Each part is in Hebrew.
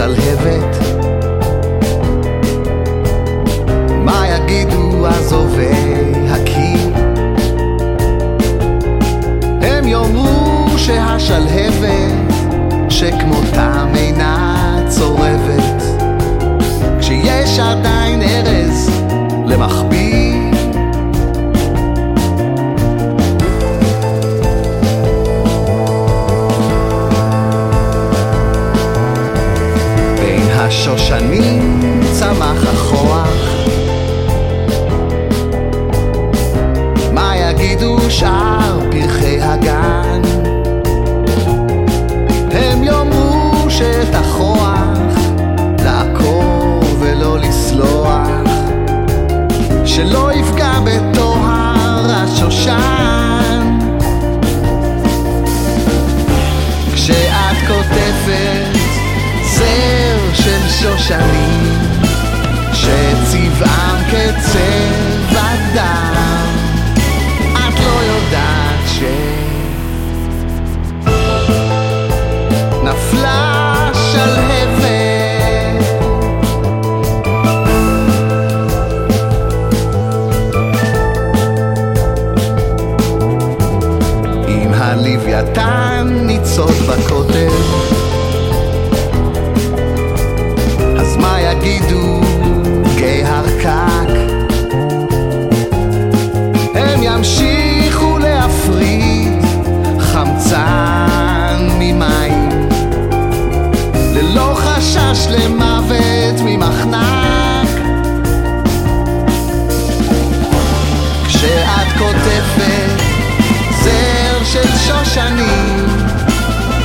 שלהבת. מה יגידו עזובי הקיר? הם יאמרו שהשלהבת שכמותם אינה צורבת. כשיש עדיין ארז למכביר השושנים צמח הכוח מה יגידו שאר שושנים שצבעם קצר לא חשש למוות ממחנק. כשאת כותבת זר של שושנים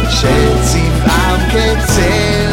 שצבעם כצל.